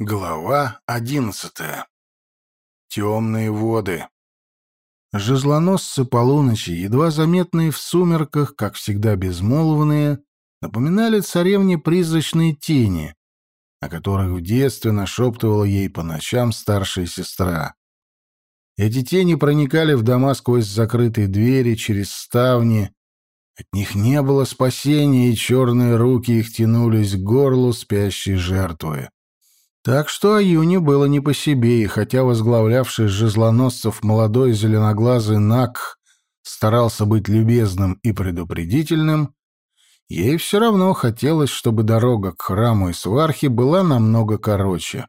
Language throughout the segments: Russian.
Глава одиннадцатая. Темные воды. Жезлоносцы полуночи, едва заметные в сумерках, как всегда безмолвные, напоминали царевне призрачные тени, о которых в детстве нашептывала ей по ночам старшая сестра. Эти тени проникали в дома сквозь закрытые двери, через ставни. От них не было спасения, и черные руки их тянулись к горлу спящей жертвы. Так что Аюне было не по себе, и хотя возглавлявший жезлоносцев молодой зеленоглазый Нак старался быть любезным и предупредительным, ей все равно хотелось, чтобы дорога к храму и свархе была намного короче.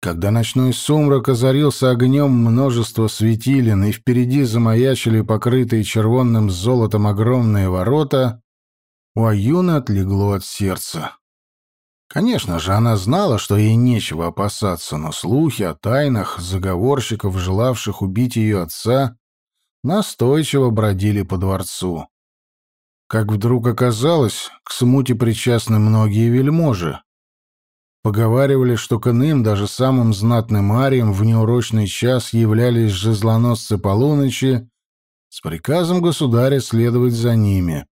Когда ночной сумрак озарился огнем множество светилин, и впереди замаячили покрытые червонным золотом огромные ворота, у Аюны отлегло от сердца. Конечно же, она знала, что ей нечего опасаться, но слухи о тайнах заговорщиков, желавших убить ее отца, настойчиво бродили по дворцу. Как вдруг оказалось, к смуте причастны многие вельможи. Поговаривали, что к иным, даже самым знатным ариям, в неурочный час являлись жезлоносцы полуночи с приказом государя следовать за ними.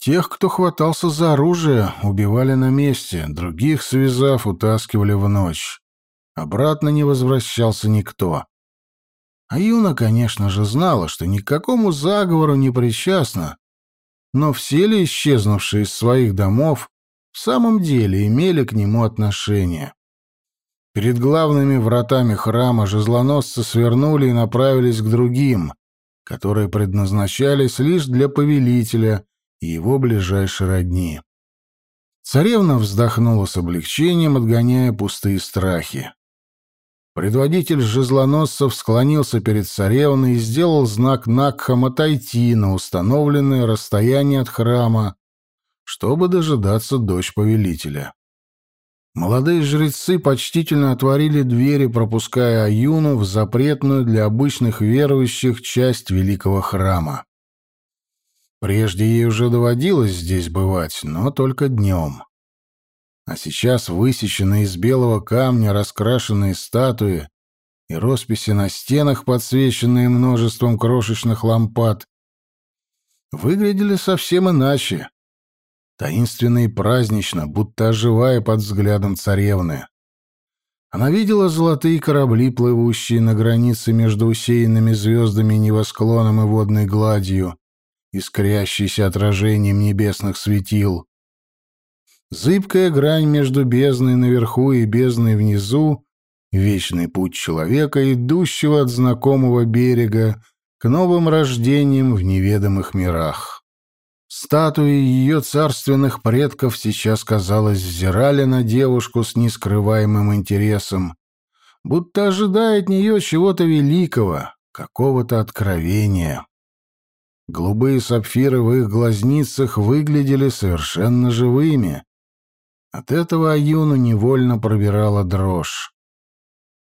Тех, кто хватался за оружие, убивали на месте, других, связав, утаскивали в ночь. Обратно не возвращался никто. А Юна, конечно же, знала, что ни к какому заговору не причастна, но все ли исчезнувшие из своих домов в самом деле имели к нему отношение? Перед главными вратами храма жезлоносцы свернули и направились к другим, которые предназначались лишь для повелителя — и его ближайшей родни. Царевна вздохнула с облегчением, отгоняя пустые страхи. Предводитель жезлоносцев склонился перед царевной и сделал знак Накхам отойти на установленное расстояние от храма, чтобы дожидаться дочь повелителя. Молодые жрецы почтительно отворили двери, пропуская Аюну в запретную для обычных верующих часть великого храма. Прежде ей уже доводилось здесь бывать, но только днем. А сейчас высеченные из белого камня раскрашенные статуи и росписи на стенах, подсвеченные множеством крошечных лампад, выглядели совсем иначе. Таинственно и празднично, будто оживая под взглядом царевны. Она видела золотые корабли, плывущие на границе между усеянными звездами небосклоном и водной гладью, искрящийся отражением небесных светил. Зыбкая грань между бездной наверху и бездной внизу, вечный путь человека, идущего от знакомого берега к новым рождениям в неведомых мирах. Статуи ее царственных предков сейчас, казалось, взирали на девушку с нескрываемым интересом, будто ожидая от нее чего-то великого, какого-то откровения. Голубые сапфиры в их глазницах выглядели совершенно живыми. От этого Аюну невольно пробирала дрожь.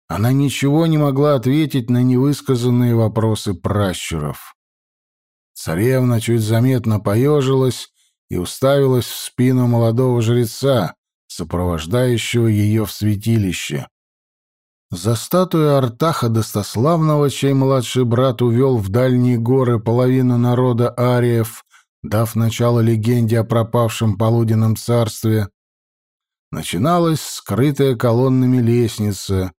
Она ничего не могла ответить на невысказанные вопросы пращуров. Царевна чуть заметно поежилась и уставилась в спину молодого жреца, сопровождающего ее в святилище. За статую Артаха Достославного, чей младший брат увел в дальние горы половину народа ариев, дав начало легенде о пропавшем полуденном царстве, начиналась скрытая колоннами лестница,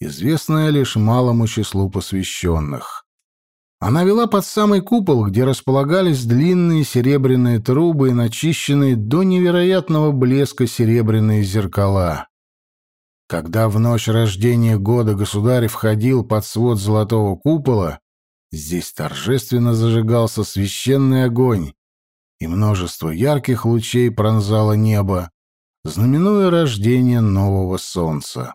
известная лишь малому числу посвященных. Она вела под самый купол, где располагались длинные серебряные трубы и начищенные до невероятного блеска серебряные зеркала. Когда в ночь рождения года государь входил под свод золотого купола, здесь торжественно зажигался священный огонь, и множество ярких лучей пронзало небо, знаменуя рождение нового солнца.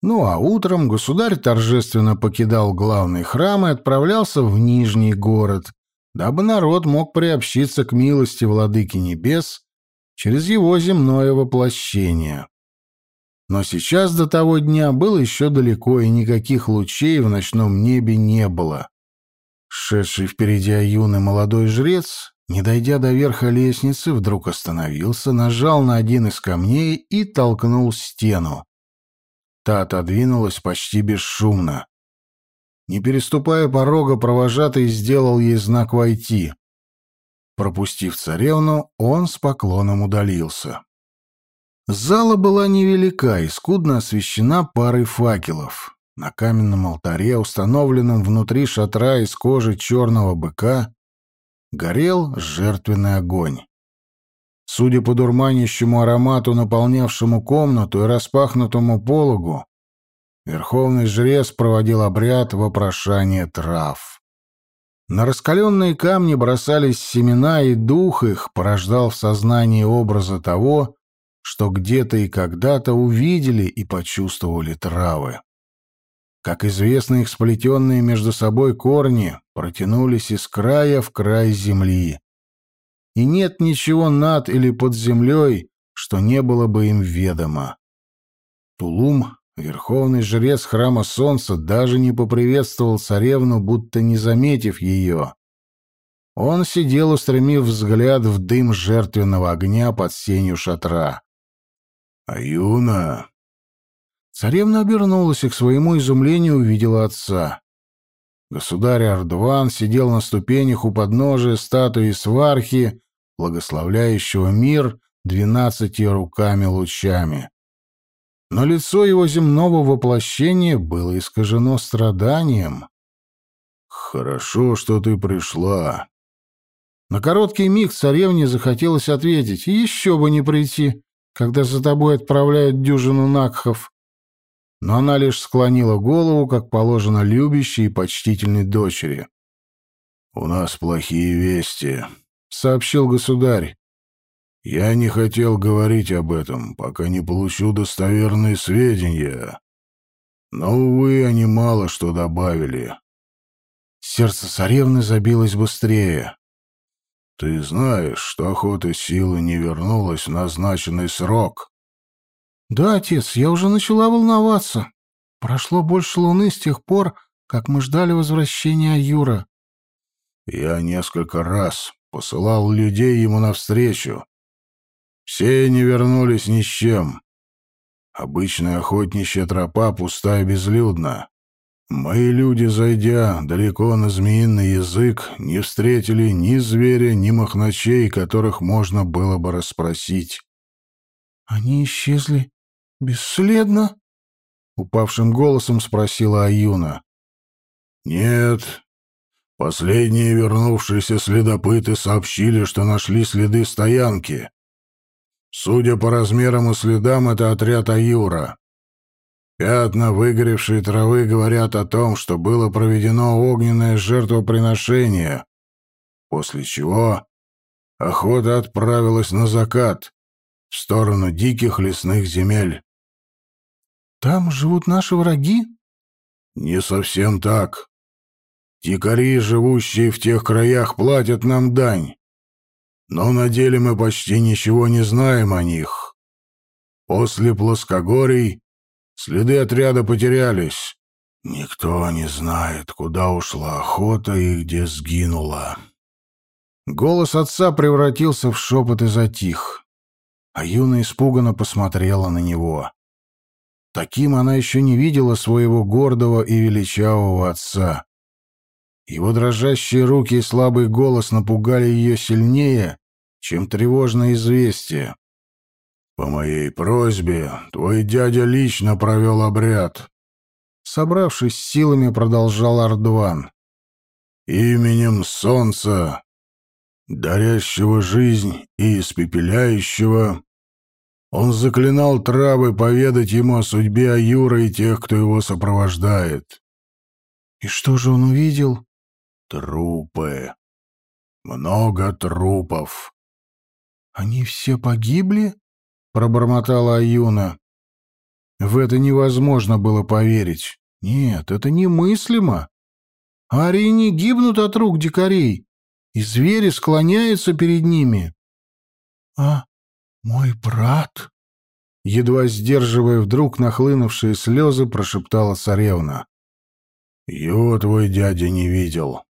Ну а утром государь торжественно покидал главный храм и отправлялся в Нижний город, дабы народ мог приобщиться к милости владыки небес через его земное воплощение. Но сейчас до того дня было еще далеко, и никаких лучей в ночном небе не было. Шедший впереди юный молодой жрец, не дойдя до верха лестницы, вдруг остановился, нажал на один из камней и толкнул стену. Та отодвинулась почти бесшумно. Не переступая порога, провожатый сделал ей знак «Войти». Пропустив царевну, он с поклоном удалился. Зала была невелика и скудно освещена парой факелов. На каменном алтаре, установленном внутри шатра из кожи черного быка, горел жертвенный огонь. Судя по дурманящему аромату, наполнявшему комнату и распахнутому пологу, верховный жрец проводил обряд вопрошания трав. На раскаленные камни бросались семена, и дух их порождал в сознании образа того, что где-то и когда-то увидели и почувствовали травы. Как известно, их сплетенные между собой корни протянулись из края в край земли. И нет ничего над или под землей, что не было бы им ведомо. Тулум, верховный жрец храма солнца, даже не поприветствовал царевну, будто не заметив ее. Он сидел, устремив взгляд в дым жертвенного огня под сенью шатра. «Аюна!» Царевна обернулась и к своему изумлению увидела отца. Государь Ардван сидел на ступенях у подножия статуи свархи, благословляющего мир двенадцатью руками-лучами. Но лицо его земного воплощения было искажено страданием. «Хорошо, что ты пришла». На короткий миг царевне захотелось ответить, «Еще бы не прийти» когда за тобой отправляют дюжину накхов. Но она лишь склонила голову, как положено любящей и почтительной дочери. «У нас плохие вести», — сообщил государь. «Я не хотел говорить об этом, пока не получу достоверные сведения. Но, увы, они мало что добавили». Сердце царевны забилось быстрее. Ты знаешь, что охота силы не вернулась в назначенный срок. Да, отец, я уже начала волноваться. Прошло больше луны с тех пор, как мы ждали возвращения Юра. Я несколько раз посылал людей ему навстречу. Все не вернулись ни с чем. Обычная охотничья тропа пустая и безлюдна. Мои люди, зайдя далеко на змеиный язык, не встретили ни зверя, ни махначей, которых можно было бы расспросить. «Они исчезли бесследно?» — упавшим голосом спросила Аюна. «Нет. Последние вернувшиеся следопыты сообщили, что нашли следы стоянки. Судя по размерам и следам, это отряд Аюра. Пятна выгоревшей травы говорят о том, что было проведено огненное жертвоприношение, после чего охота отправилась на закат, в сторону диких лесных земель. «Там живут наши враги?» «Не совсем так. Дикари, живущие в тех краях, платят нам дань. Но на деле мы почти ничего не знаем о них. После плоскогорий Следы отряда потерялись. Никто не знает, куда ушла охота и где сгинула. Голос отца превратился в шепот и затих. А Юна испуганно посмотрела на него. Таким она еще не видела своего гордого и величавого отца. Его дрожащие руки и слабый голос напугали ее сильнее, чем тревожное известие. По моей просьбе твой дядя лично провел обряд. Собравшись силами, продолжал Ардуан. Именем солнца, дарящего жизнь и испепеляющего, он заклинал травы поведать ему о судьбе Аюра и тех, кто его сопровождает. И что же он увидел? Трупы. Много трупов. Они все погибли? Пробормотала Аюна. В это невозможно было поверить. Нет, это немыслимо. Арии не гибнут от рук дикарей, и звери склоняются перед ними. А мой брат, едва сдерживая вдруг нахлынувшие слезы, прошептала царевна. Его твой дядя не видел.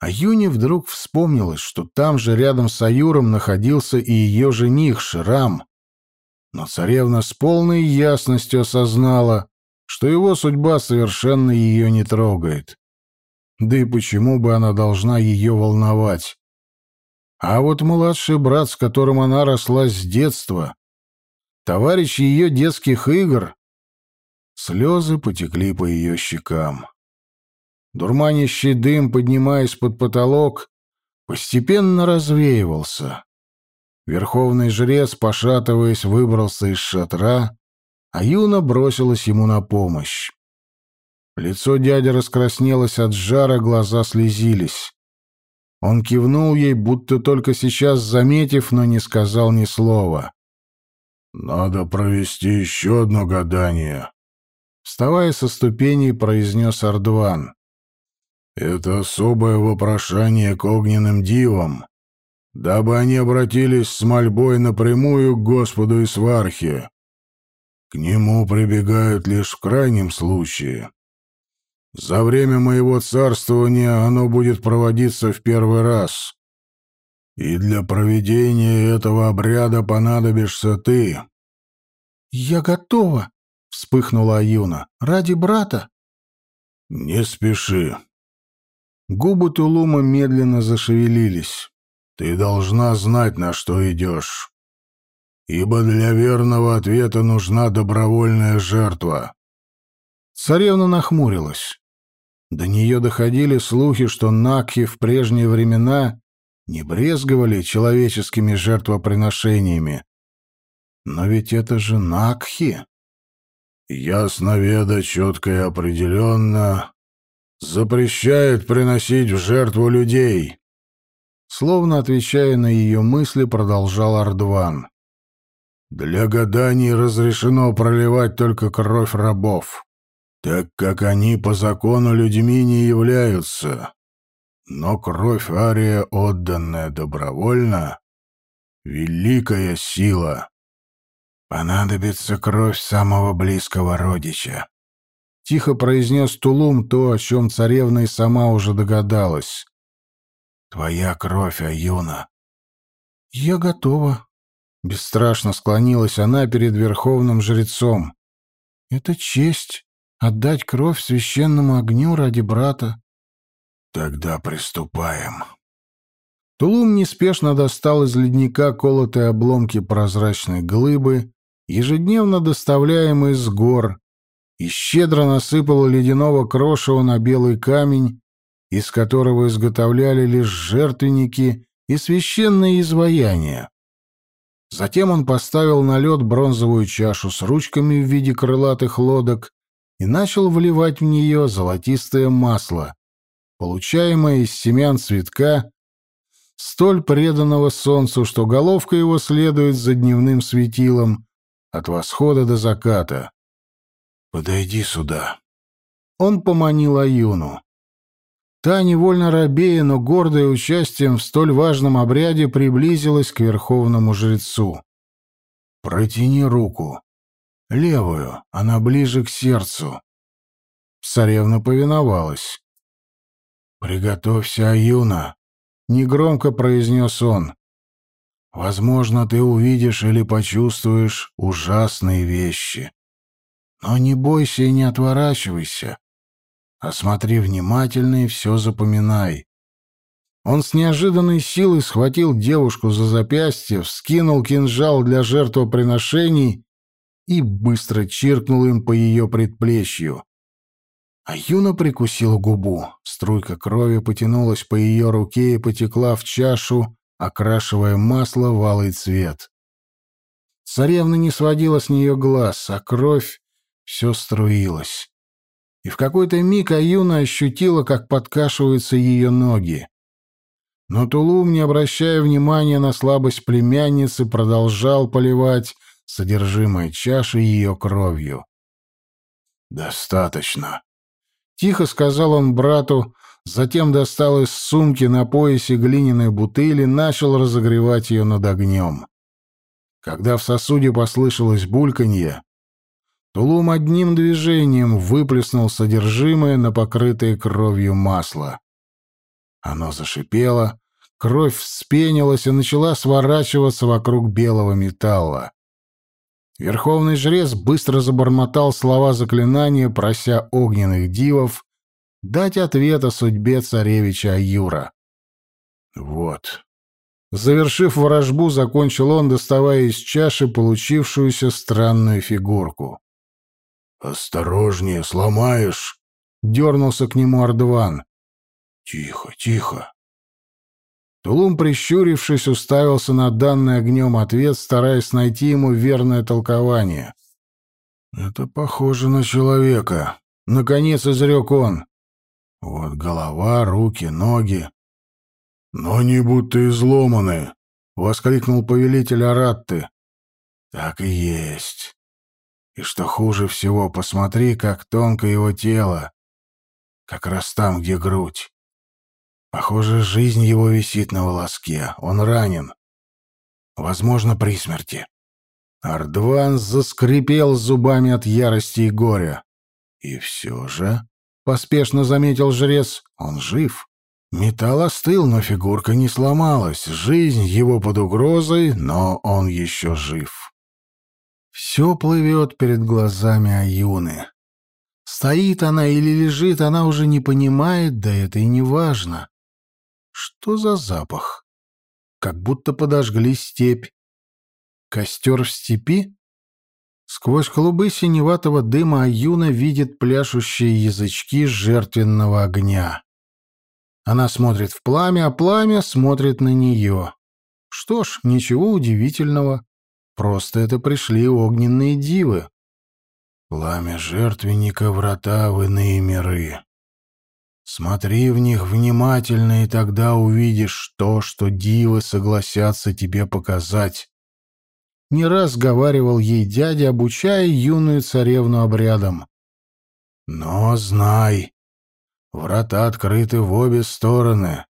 А Юне вдруг вспомнилось, что там же рядом с Аюром находился и ее жених Шрам, Но царевна с полной ясностью осознала, что его судьба совершенно ее не трогает. Да и почему бы она должна ее волновать? А вот младший брат, с которым она росла с детства, товарищ ее детских игр, слезы потекли по ее щекам. Дурманящий дым, поднимаясь под потолок, постепенно развеивался. Верховный жрец, пошатываясь, выбрался из шатра, а Юна бросилась ему на помощь. Лицо дяди раскраснелось от жара, глаза слезились. Он кивнул ей, будто только сейчас заметив, но не сказал ни слова. «Надо провести еще одно гадание», — вставая со ступеней, произнес Ардван. «Это особое вопрошание к огненным дивам, дабы они обратились с мольбой напрямую к Господу Исвархе. К нему прибегают лишь в крайнем случае. За время моего царствования оно будет проводиться в первый раз. И для проведения этого обряда понадобишься ты. Я готова, вспыхнула Аюна. Ради брата. Не спеши. Губы Тулума медленно зашевелились. Ты должна знать, на что идешь. Ибо для верного ответа нужна добровольная жертва. Царевна нахмурилась. До нее доходили слухи, что Накхи в прежние времена не брезговали человеческими жертвоприношениями. Но ведь это же Накхи. Ясноведа четко и определенно запрещает приносить в жертву людей. Словно отвечая на ее мысли, продолжал Ардван. Для гаданий разрешено проливать только кровь рабов так как они по закону людьми не являются. Но кровь Ария, отданная добровольно, — великая сила. Понадобится кровь самого близкого родича. Тихо произнес Тулум то, о чем царевна и сама уже догадалась. Твоя кровь, Аюна. Я готова. Бесстрашно склонилась она перед верховным жрецом. Это честь Отдать кровь священному огню ради брата? Тогда приступаем. Тулум неспешно достал из ледника колотые обломки прозрачной глыбы, ежедневно доставляемые с гор, и щедро насыпал ледяного крошева на белый камень, из которого изготовляли лишь жертвенники и священные изваяния. Затем он поставил на лед бронзовую чашу с ручками в виде крылатых лодок и начал вливать в нее золотистое масло, получаемое из семян цветка, столь преданного солнцу, что головка его следует за дневным светилом от восхода до заката. «Подойди сюда». Он поманил Аюну. Та, невольно робея, но гордая участием в столь важном обряде, приблизилась к верховному жрецу. «Протяни руку», Левую, она ближе к сердцу. Царевна повиновалась. «Приготовься, Аюна», — негромко произнес он. «Возможно, ты увидишь или почувствуешь ужасные вещи. Но не бойся и не отворачивайся. Осмотри внимательно и все запоминай». Он с неожиданной силой схватил девушку за запястье, вскинул кинжал для жертвоприношений и быстро чиркнул им по ее предплечью. А Юна прикусила губу. Струйка крови потянулась по ее руке и потекла в чашу, окрашивая масло в алый цвет. Царевна не сводила с нее глаз, а кровь все струилась. И в какой-то миг Аюна ощутила, как подкашиваются ее ноги. Но Тулум, не обращая внимания на слабость племянницы, продолжал поливать содержимое чаши ее кровью. «Достаточно», — тихо сказал он брату, затем достал из сумки на поясе глиняной бутыли, начал разогревать ее над огнем. Когда в сосуде послышалось бульканье, Тулум одним движением выплеснул содержимое на покрытое кровью масло. Оно зашипело, кровь вспенилась и начала сворачиваться вокруг белого металла. Верховный жрец быстро забормотал слова заклинания, прося огненных дивов дать ответ о судьбе царевича Аюра. Вот. Завершив ворожбу, закончил он, доставая из чаши получившуюся странную фигурку. «Осторожнее, сломаешь!» — дернулся к нему Ардван. «Тихо, тихо!» Тулум, прищурившись, уставился на данный огнем ответ, стараясь найти ему верное толкование. «Это похоже на человека», — наконец изрек он. «Вот голова, руки, ноги». «Но они будто изломаны», — воскликнул повелитель Аратты. «Так и есть. И что хуже всего, посмотри, как тонко его тело. Как раз там, где грудь. Похоже, жизнь его висит на волоске. Он ранен. Возможно, при смерти. Ардван заскрипел зубами от ярости и горя. И все же, поспешно заметил жрец, он жив. Металл остыл, но фигурка не сломалась. Жизнь его под угрозой, но он еще жив. Все плывет перед глазами Аюны. Стоит она или лежит, она уже не понимает, да это и не важно. Что за запах? Как будто подожгли степь. Костер в степи? Сквозь клубы синеватого дыма Аюна видит пляшущие язычки жертвенного огня. Она смотрит в пламя, а пламя смотрит на нее. Что ж, ничего удивительного. Просто это пришли огненные дивы. Пламя жертвенника — врата в иные миры. Смотри в них внимательно, и тогда увидишь то, что дивы согласятся тебе показать. Не раз говаривал ей дядя, обучая юную царевну обрядам. Но знай, врата открыты в обе стороны.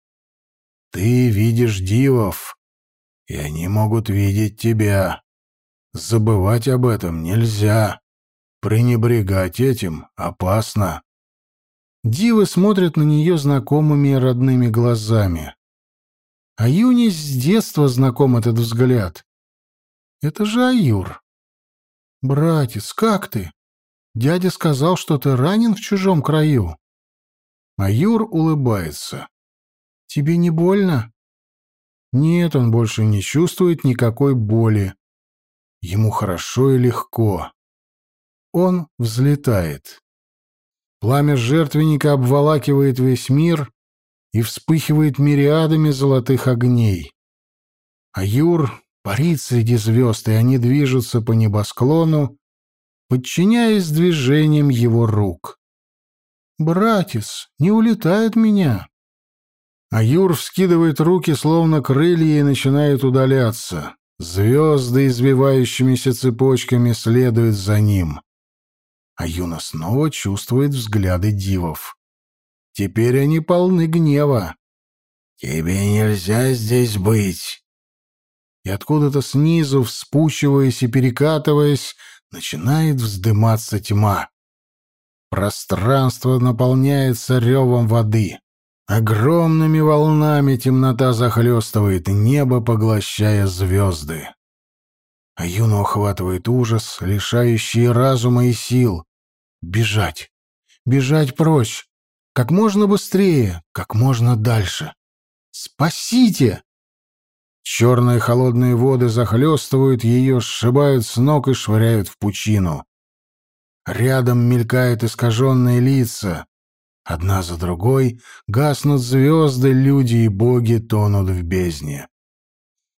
Ты видишь дивов, и они могут видеть тебя. Забывать об этом нельзя. Пренебрегать этим опасно. Дивы смотрят на нее знакомыми и родными глазами. А Юне с детства знаком этот взгляд. Это же Аюр. «Братец, как ты? Дядя сказал, что ты ранен в чужом краю». Аюр улыбается. «Тебе не больно?» Нет, он больше не чувствует никакой боли. Ему хорошо и легко. Он взлетает. Пламя жертвенника обволакивает весь мир и вспыхивает мириадами золотых огней. А Юр парит среди звезд, и они движутся по небосклону, подчиняясь движениям его рук. «Братец, не улетает меня!» А Юр вскидывает руки, словно крылья, и начинает удаляться. Звезды, извивающимися цепочками, следуют за ним а Юна снова чувствует взгляды дивов. Теперь они полны гнева. «Тебе нельзя здесь быть!» И откуда-то снизу, вспучиваясь и перекатываясь, начинает вздыматься тьма. Пространство наполняется ревом воды. Огромными волнами темнота захлестывает небо, поглощая звезды. А Юну охватывает ужас, лишающий разума и сил. Бежать. Бежать прочь. Как можно быстрее, как можно дальше. Спасите! Черные холодные воды захлестывают ее, сшибают с ног и швыряют в пучину. Рядом мелькают искаженные лица. Одна за другой гаснут звезды, люди и боги тонут в бездне.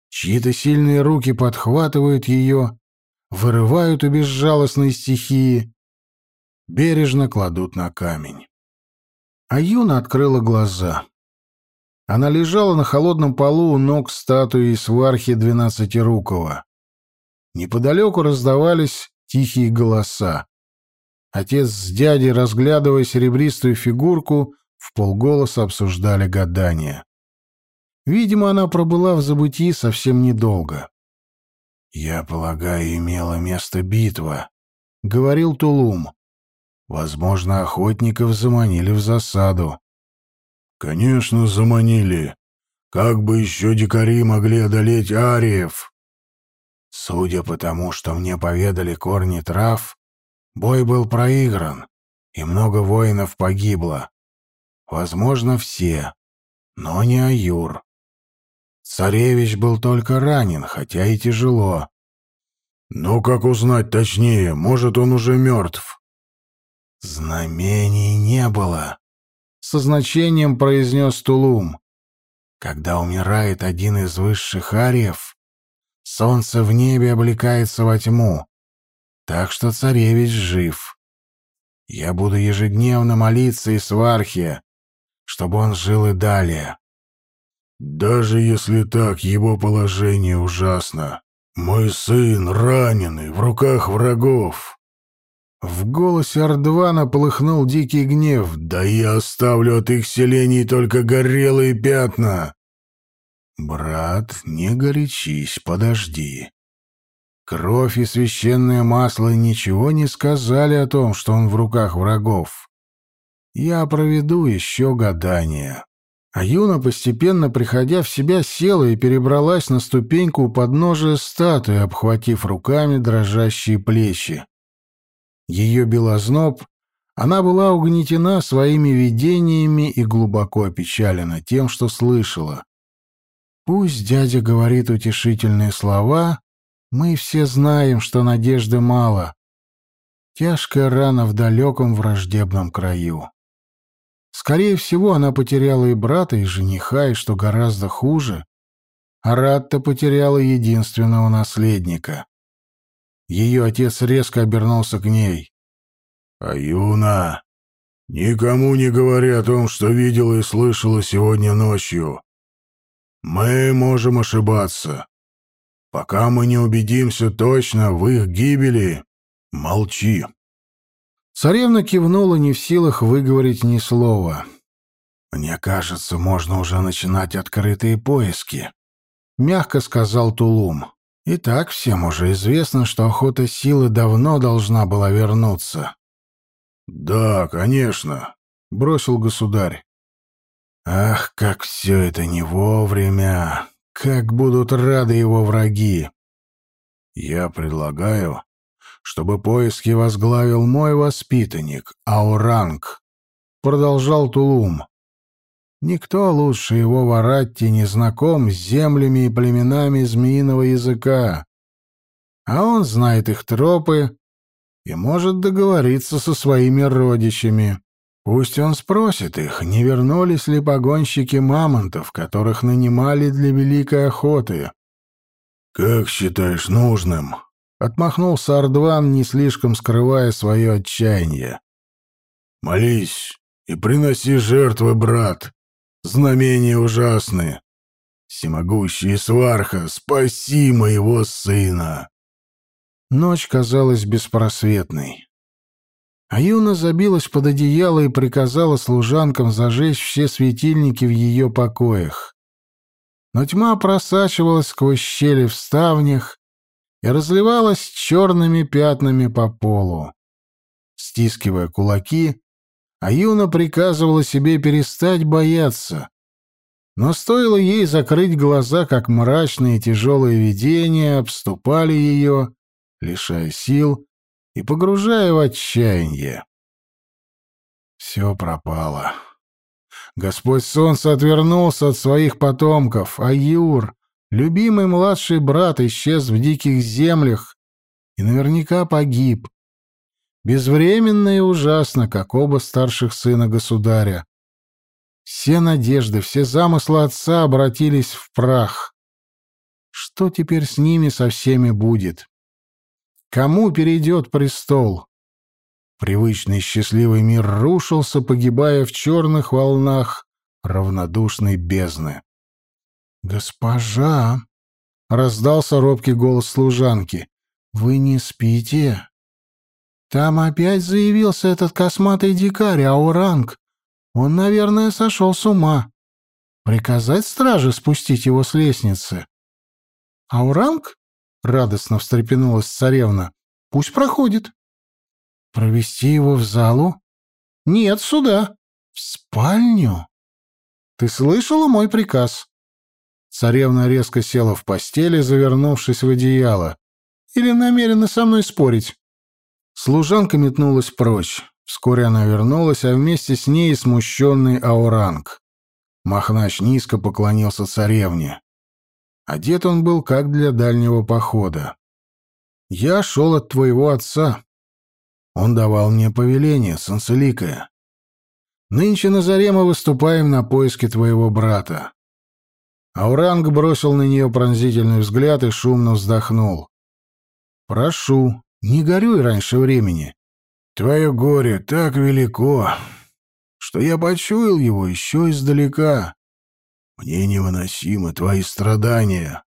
Чьи-то сильные руки подхватывают ее, вырывают у безжалостной стихии, бережно кладут на камень. А Юна открыла глаза. Она лежала на холодном полу у ног статуи свархи Двенадцатирукова. Неподалеку раздавались тихие голоса. Отец с дядей, разглядывая серебристую фигурку, в полголоса обсуждали гадания. Видимо, она пробыла в забытии совсем недолго. «Я полагаю, имела место битва», — говорил Тулум. «Возможно, охотников заманили в засаду». «Конечно, заманили. Как бы еще дикари могли одолеть ариев?» Судя по тому, что мне поведали корни трав, бой был проигран, и много воинов погибло. Возможно, все, но не Аюр. Царевич был только ранен, хотя и тяжело. «Ну, как узнать точнее? Может, он уже мертв?» «Знамений не было», — со значением произнес Тулум. «Когда умирает один из высших ариев, солнце в небе облекается во тьму, так что царевич жив. Я буду ежедневно молиться и свархе, чтобы он жил и далее». «Даже если так, его положение ужасно. Мой сын раненый, в руках врагов». В голосе Ардвана полыхнул дикий гнев. «Да я оставлю от их селений только горелые пятна!» «Брат, не горячись, подожди. Кровь и священное масло ничего не сказали о том, что он в руках врагов. Я проведу еще гадание». А Юна, постепенно приходя в себя, села и перебралась на ступеньку у подножия статуи, обхватив руками дрожащие плечи. Ее белозноб, она была угнетена своими видениями и глубоко опечалена тем, что слышала. Пусть дядя говорит утешительные слова, мы все знаем, что надежды мало. Тяжкая рана в далеком враждебном краю. Скорее всего, она потеряла и брата, и жениха, и, что гораздо хуже, Аратта потеряла единственного наследника. Ее отец резко обернулся к ней. «Аюна, никому не говори о том, что видела и слышала сегодня ночью. Мы можем ошибаться. Пока мы не убедимся точно в их гибели, молчи». Царевна кивнула, не в силах выговорить ни слова. «Мне кажется, можно уже начинать открытые поиски», — мягко сказал Тулум. «И так всем уже известно, что охота силы давно должна была вернуться». «Да, конечно», — бросил государь. «Ах, как все это не вовремя! Как будут рады его враги!» «Я предлагаю чтобы поиски возглавил мой воспитанник, Ауранг, продолжал Тулум. Никто лучше его в Аратте не знаком с землями и племенами змеиного языка, а он знает их тропы и может договориться со своими родичами. Пусть он спросит их, не вернулись ли погонщики мамонтов, которых нанимали для великой охоты. «Как считаешь нужным?» Отмахнулся Ардван, не слишком скрывая свое отчаяние. «Молись и приноси жертвы, брат. Знамения ужасны. Всемогущий Сварха, спаси моего сына!» Ночь казалась беспросветной. Аюна забилась под одеяло и приказала служанкам зажечь все светильники в ее покоях. Но тьма просачивалась сквозь щели в ставнях, и разливалась черными пятнами по полу. Стискивая кулаки, Аюна приказывала себе перестать бояться. Но стоило ей закрыть глаза, как мрачные тяжелые видения обступали ее, лишая сил и погружая в отчаяние. Все пропало. Господь Солнце отвернулся от своих потомков, а Юр, Любимый младший брат исчез в диких землях и наверняка погиб. Безвременно и ужасно, как оба старших сына государя. Все надежды, все замыслы отца обратились в прах. Что теперь с ними со всеми будет? Кому перейдет престол? Привычный счастливый мир рушился, погибая в черных волнах равнодушной бездны. «Госпожа!» — раздался робкий голос служанки. «Вы не спите?» «Там опять заявился этот косматый дикарь, Ауранг. Он, наверное, сошел с ума. Приказать страже спустить его с лестницы?» «Ауранг?» — радостно встрепенулась царевна. «Пусть проходит». «Провести его в залу?» «Нет, сюда. В спальню». «Ты слышала мой приказ?» Царевна резко села в постели, завернувшись в одеяло. «Или намерена со мной спорить?» Служанка метнулась прочь. Вскоре она вернулась, а вместе с ней смущенный Ауранг. Махнач низко поклонился царевне. Одет он был как для дальнего похода. «Я шел от твоего отца. Он давал мне повеление, Санцеликая. Нынче на заре мы выступаем на поиски твоего брата». Ауранг бросил на нее пронзительный взгляд и шумно вздохнул. «Прошу, не горюй раньше времени. Твое горе так велико, что я почуял его еще издалека. Мне невыносимы твои страдания.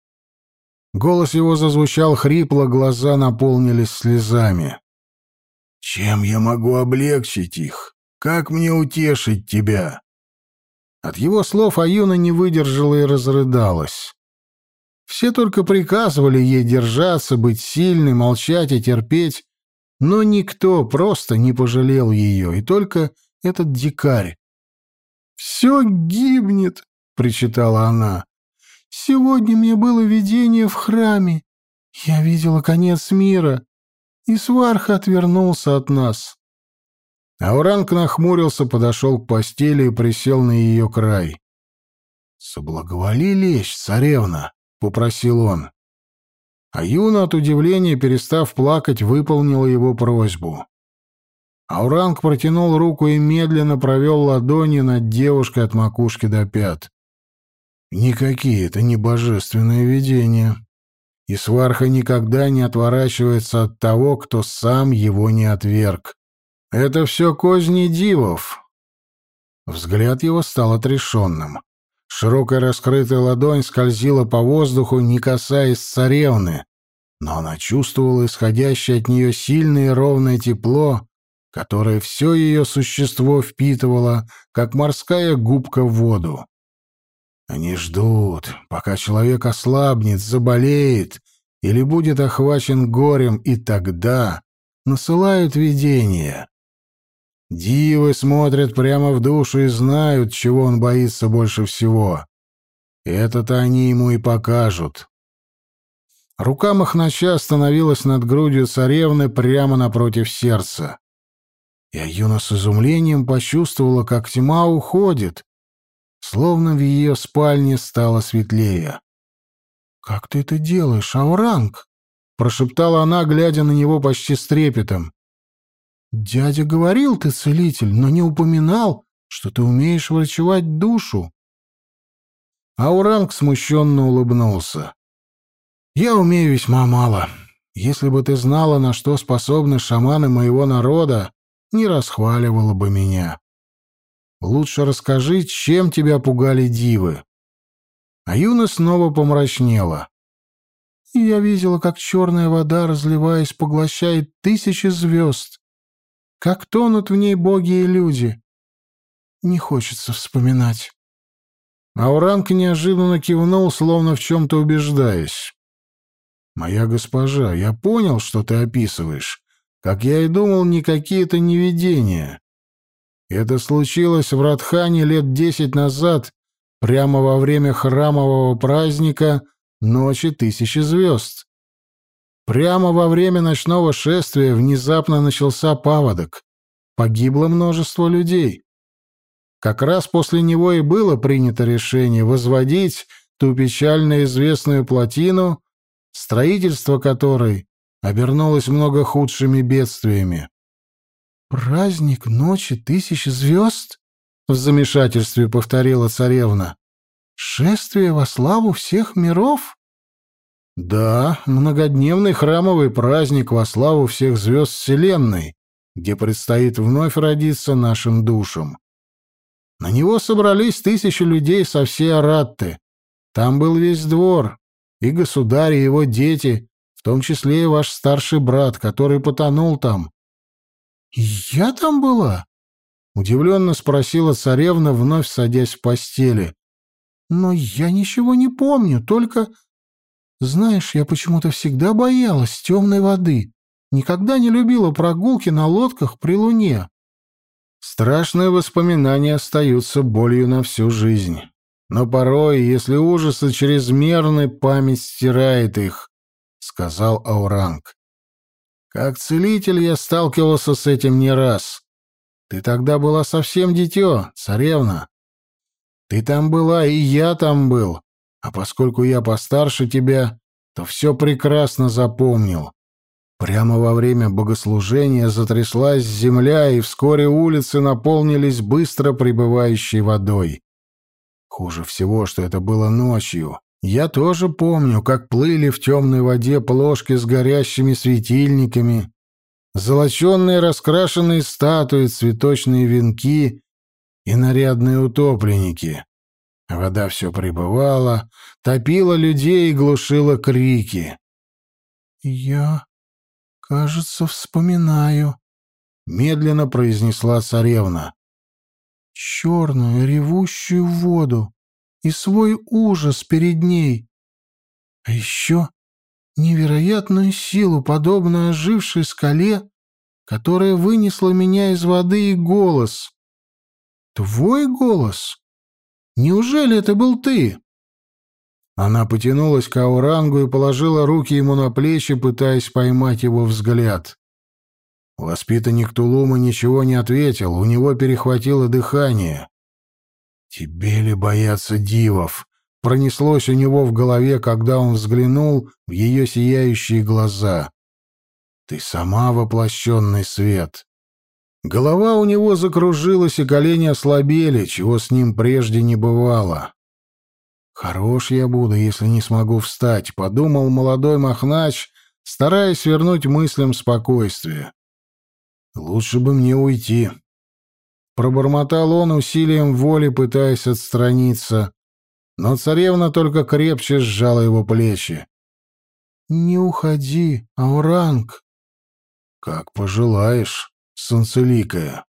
Голос его зазвучал хрипло, глаза наполнились слезами. Чем я могу облегчить их? Как мне утешить тебя? От его слов Аюна не выдержала и разрыдалась. Все только приказывали ей держаться, быть сильной, молчать и терпеть, но никто просто не пожалел ее, и только этот дикарь. «Все гибнет», — причитала она. «Сегодня мне было видение в храме. Я видела конец мира, и Сварха отвернулся от нас». Ауранг нахмурился, подошел к постели и присел на ее край. «Соблаговоли лечь, царевна», — попросил он. А Юна от удивления, перестав плакать, выполнила его просьбу. Ауранг протянул руку и медленно провел ладони над девушкой от макушки до пят. Никакие это не божественные видения. И Сварха никогда не отворачивается от того, кто сам его не отверг. Это все козни дивов. Взгляд его стал отрешенным. Широкая раскрытая ладонь скользила по воздуху, не касаясь царевны, но она чувствовала исходящее от нее сильное и ровное тепло, которое все ее существо впитывало, как морская губка в воду. Они ждут, пока человек ослабнет, заболеет или будет охвачен горем, и тогда насылают видения. Дивы смотрят прямо в душу и знают, чего он боится больше всего. Это-то они ему и покажут. Рука Махнача остановилась над грудью царевны прямо напротив сердца. И Аюна с изумлением почувствовала, как тьма уходит, словно в ее спальне стало светлее. «Как ты это делаешь, Ауранг?» — прошептала она, глядя на него почти с трепетом. «Дядя говорил, ты целитель, но не упоминал, что ты умеешь врачевать душу». Ауранг смущенно улыбнулся. «Я умею весьма мало. Если бы ты знала, на что способны шаманы моего народа, не расхваливала бы меня. Лучше расскажи, чем тебя пугали дивы». А Юна снова помрачнела. «Я видела, как черная вода, разливаясь, поглощает тысячи звезд. Как тонут в ней боги и люди. Не хочется вспоминать. Ауранг неожиданно кивнул, словно в чем-то убеждаясь. «Моя госпожа, я понял, что ты описываешь. Как я и думал, никакие это не видения. Это случилось в Радхане лет десять назад, прямо во время храмового праздника Ночи Тысячи Звезд. Прямо во время ночного шествия внезапно начался паводок. Погибло множество людей. Как раз после него и было принято решение возводить ту печально известную плотину, строительство которой обернулось много худшими бедствиями. «Праздник ночи тысячи звезд?» — в замешательстве повторила царевна. «Шествие во славу всех миров?» Да, многодневный храмовый праздник во славу всех звезд Вселенной, где предстоит вновь родиться нашим душам. На него собрались тысячи людей со всей Аратты. Там был весь двор, и государь, и его дети, в том числе и ваш старший брат, который потонул там. «Я там была?» — удивленно спросила царевна, вновь садясь в постели. «Но я ничего не помню, только знаешь, я почему-то всегда боялась темной воды. Никогда не любила прогулки на лодках при луне. Страшные воспоминания остаются болью на всю жизнь. Но порой, если ужасы чрезмерны, память стирает их, — сказал Ауранг. Как целитель я сталкивался с этим не раз. Ты тогда была совсем дитё, царевна. Ты там была, и я там был. А поскольку я постарше тебя, то все прекрасно запомнил. Прямо во время богослужения затряслась земля, и вскоре улицы наполнились быстро прибывающей водой. Хуже всего, что это было ночью. Я тоже помню, как плыли в темной воде плошки с горящими светильниками, золоченные раскрашенные статуи, цветочные венки и нарядные утопленники. Вода все прибывала, топила людей и глушила крики. «Я, кажется, вспоминаю», — медленно произнесла царевна. «Черную ревущую воду и свой ужас перед ней. А еще невероятную силу, подобную ожившей скале, которая вынесла меня из воды и голос. Твой голос? Неужели это был ты? Она потянулась к Аурангу и положила руки ему на плечи, пытаясь поймать его взгляд. Воспитанник Тулума ничего не ответил, у него перехватило дыхание. «Тебе ли бояться дивов?» Пронеслось у него в голове, когда он взглянул в ее сияющие глаза. «Ты сама воплощенный свет». Голова у него закружилась, и колени ослабели, чего с ним прежде не бывало. «Хорош я буду, если не смогу встать», — подумал молодой Махнач, стараясь вернуть мыслям спокойствие. «Лучше бы мне уйти». Пробормотал он усилием воли, пытаясь отстраниться, но царевна только крепче сжала его плечи. «Не уходи, Ауранг!» «Как пожелаешь, солнцеликая!»